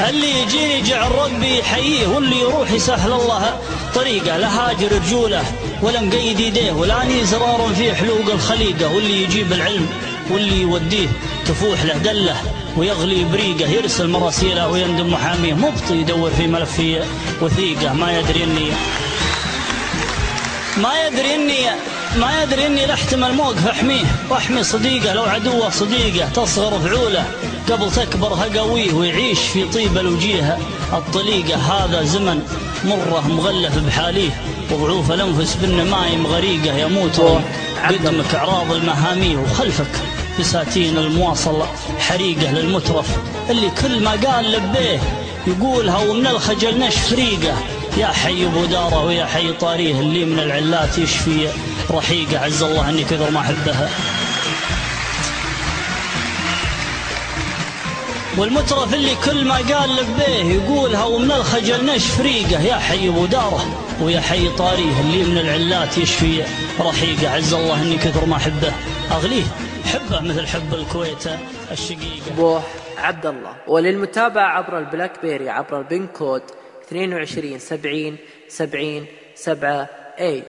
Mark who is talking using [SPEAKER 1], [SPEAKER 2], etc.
[SPEAKER 1] اللي يجيني جعل ربي يحييه واللي يروح يسهل الله طريقه. لا هاجر رجوله ولا مقيد يديه ولا زرار في حلوق الخليقة. واللي يجيب العلم واللي يوديه تفوح له دله ويغلي بريقه يرسل مراسيله ويندم محاميه. مبطي يدور في ملف وثيقة. ما يدري اني ما يدري إني ما يدري إني لا احتمل موقف احميه واحمي صديقه لو عدوه صديقه تصغر فعوله. قبل تكبر هقاويه ويعيش في طيب الوجيه. الطليقه هذا زمن مرة مغلف بحاليه. وضعوف الأنفس بالنمايم غريقة يموت قدمك أعراض المهاميه وخلفك بساتين المواصلة حريقة للمترف. اللي كل ما قال لبيه يقولها ومن الخجل نشف ريقه. يا حي أبو دارة ويا حي طاريه اللي من العلات يشفي رحيقة عز الله إني كثر ما أحبها. والمترف اللي كل ما قال لبيه يقولها ومن الخجل نشف ريقه. يا حي أبو دارة ويا حي طاريه اللي من العلات يشفي رحيقه. عز الله إني كثر ما أحبه. أغليه حبه مثل حب الكويت الشقيقة.
[SPEAKER 2] أبو عبد الله وللمتابعة عبر البلاك بيري عبر ال pin code 22 70 70 7 اي